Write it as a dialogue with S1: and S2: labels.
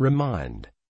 S1: Remind.